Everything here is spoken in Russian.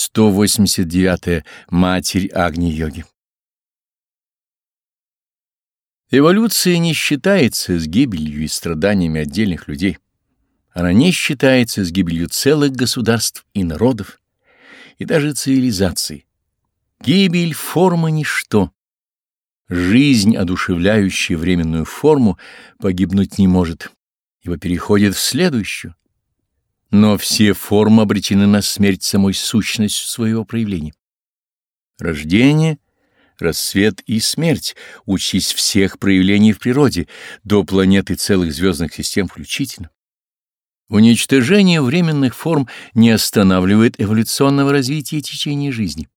189. -я. Матерь Агни-йоги Эволюция не считается с гибелью и страданиями отдельных людей. Она не считается с гибелью целых государств и народов, и даже цивилизаций. Гибель формы — ничто. Жизнь, одушевляющая временную форму, погибнуть не может, ибо переходит в следующую. Но все формы обречены на смерть самой сущностью своего проявления. Рождение, рассвет и смерть — учись всех проявлений в природе, до планеты целых звездных систем включительно. Уничтожение временных форм не останавливает эволюционного развития течения жизни.